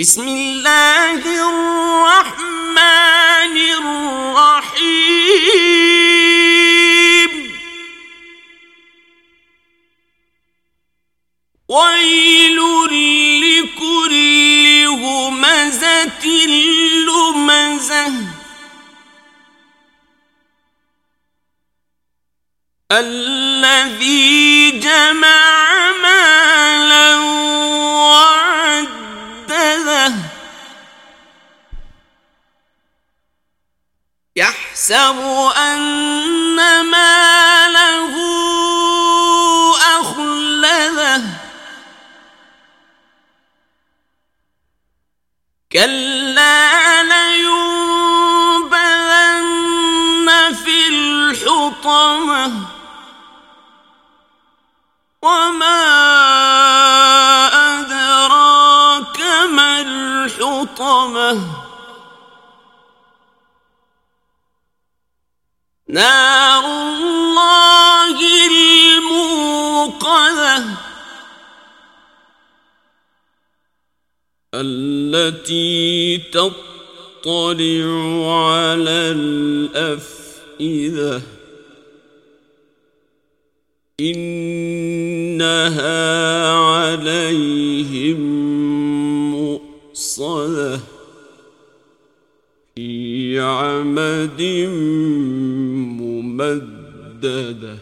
بسم اللہ الرحمن الرحیم ویل لکل ہمزت لمزہ الذي يحسب أن ماله أخلده كلا لينبذن في الحطمة وما أدراك ما الحطمة نار التي تطلع على الأفئدة. إنها عليهم مؤصدة. في عمد مددة.